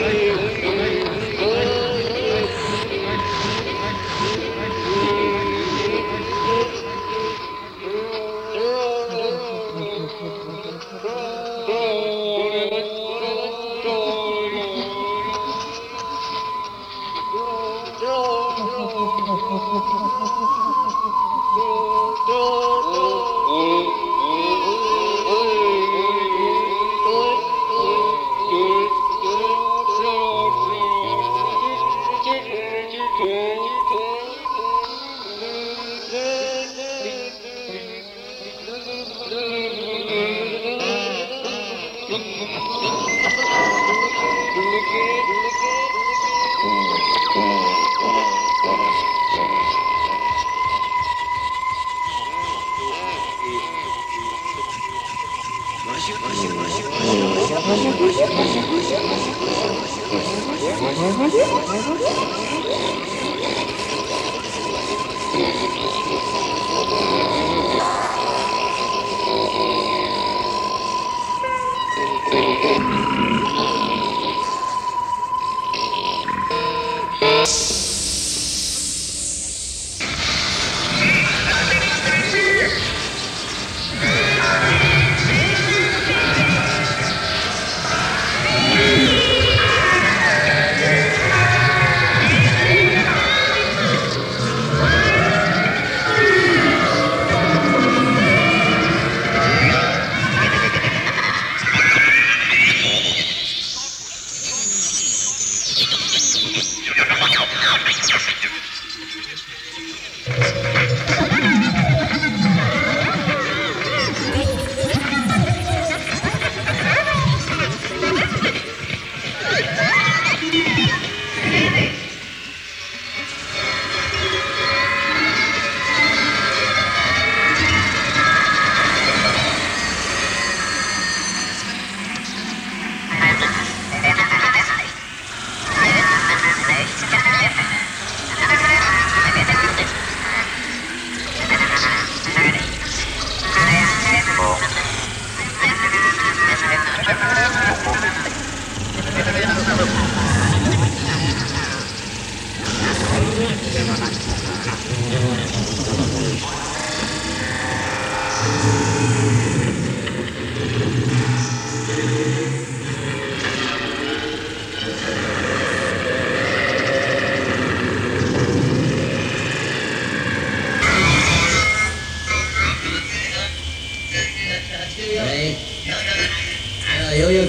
Mm-hmm.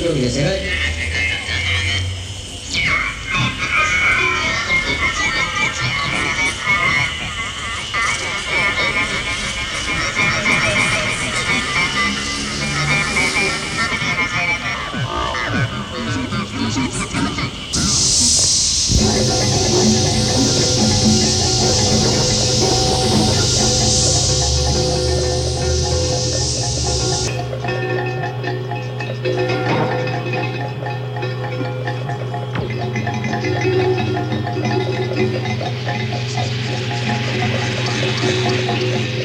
여 기, 여 기.